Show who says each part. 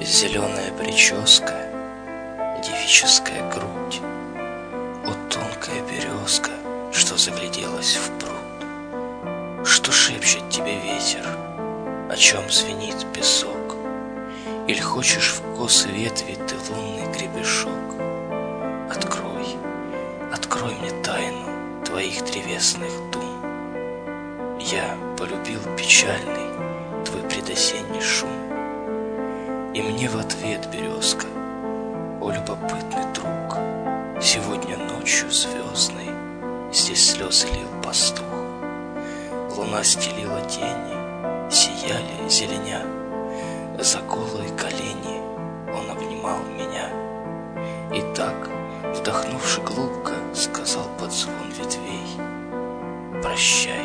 Speaker 1: Зеленая прическа, девическая грудь, О, тонкая березка, что загляделась в пруд. Что шепчет тебе ветер, о чем звенит песок, Или хочешь в косы ветви ты лунный гребешок? Открой, открой мне тайну твоих древесных дум. Я полюбил печальный твой предосенний шум. И мне в ответ березка, о любопытный друг, Сегодня ночью звездной здесь слезы лил пастух. Луна стелила тени, сияли зеленя, За голые колени он обнимал меня. И так, вдохнувши глубко, сказал под звон ветвей, Прощай,